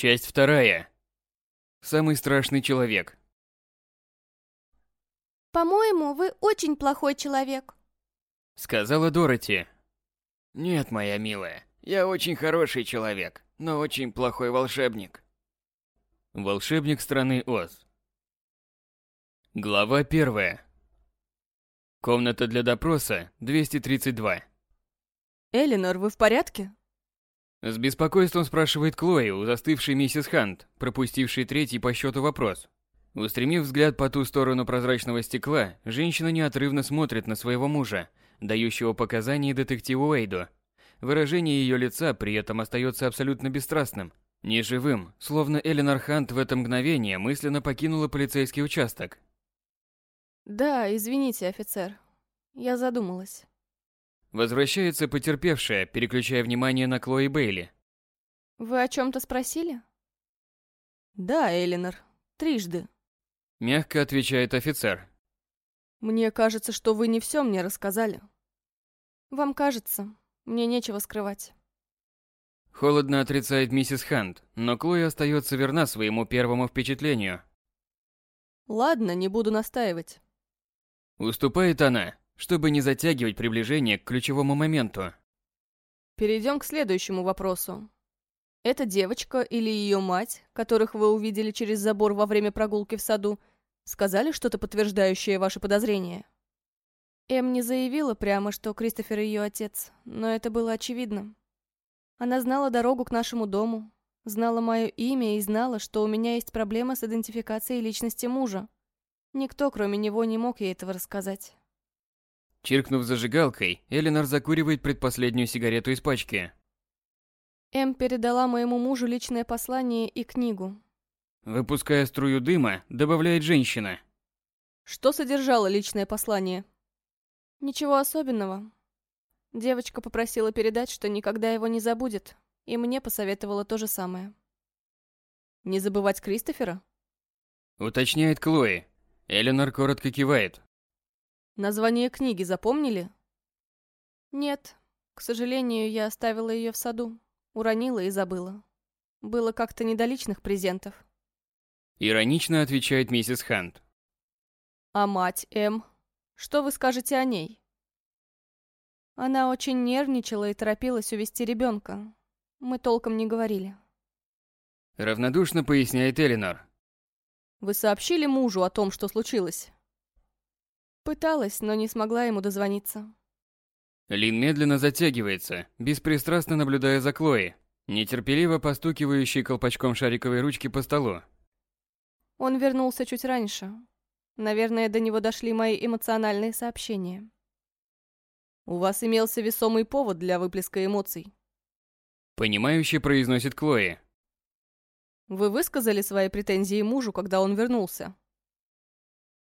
Часть вторая. Самый страшный человек. «По-моему, вы очень плохой человек», Сказала Дороти. Нет, моя милая, я очень хороший человек, но очень плохой волшебник. Волшебник страны Оз. Глава первая. Комната для допроса 232. Элинор, вы в порядке? С беспокойством спрашивает Клои у застывшей миссис Хант, пропустившей третий по счету вопрос. Устремив взгляд по ту сторону прозрачного стекла, женщина неотрывно смотрит на своего мужа, дающего показания детективу Уэйду. Выражение ее лица при этом остается абсолютно бесстрастным, неживым, словно Эленор Хант в это мгновение мысленно покинула полицейский участок. Да, извините, офицер. Я задумалась. Возвращается потерпевшая, переключая внимание на Клои Бейли. Вы о чем-то спросили? Да, Элинор. Трижды. Мягко отвечает офицер. Мне кажется, что вы не все мне рассказали. Вам кажется. Мне нечего скрывать. Холодно отрицает миссис Хант, но Клои остается верна своему первому впечатлению. Ладно, не буду настаивать. Уступает она, чтобы не затягивать приближение к ключевому моменту. Перейдем к следующему вопросу. Эта девочка или ее мать, которых вы увидели через забор во время прогулки в саду, сказали что-то подтверждающее ваши подозрения? Эм не заявила прямо, что Кристофер ее отец, но это было очевидно. Она знала дорогу к нашему дому, знала мое имя и знала, что у меня есть проблема с идентификацией личности мужа. Никто, кроме него, не мог ей этого рассказать. Чиркнув зажигалкой, Эленор закуривает предпоследнюю сигарету из пачки. Эм передала моему мужу личное послание и книгу. Выпуская струю дыма, добавляет женщина. Что содержало личное послание? Ничего особенного. Девочка попросила передать, что никогда его не забудет, и мне посоветовала то же самое. Не забывать Кристофера? Уточняет Клои. Эленор коротко кивает. Название книги запомнили? Нет. К сожалению, я оставила ее в саду. Уронила и забыла. Было как-то не до личных презентов. Иронично отвечает миссис Хант. А мать М? Что вы скажете о ней? Она очень нервничала и торопилась увести ребенка. Мы толком не говорили. Равнодушно поясняет Эленор. Вы сообщили мужу о том, что случилось? Пыталась, но не смогла ему дозвониться. Лин медленно затягивается, беспристрастно наблюдая за Клои, нетерпеливо постукивающей колпачком шариковой ручки по столу. Он вернулся чуть раньше. Наверное, до него дошли мои эмоциональные сообщения. У вас имелся весомый повод для выплеска эмоций. Понимающе произносит Клои. Вы высказали свои претензии мужу, когда он вернулся?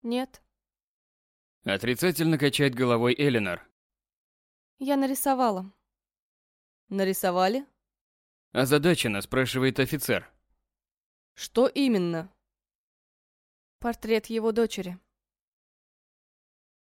Нет. Отрицательно качает головой Эленор. Я нарисовала. Нарисовали? Озадаченно спрашивает офицер. Что именно? Портрет его дочери.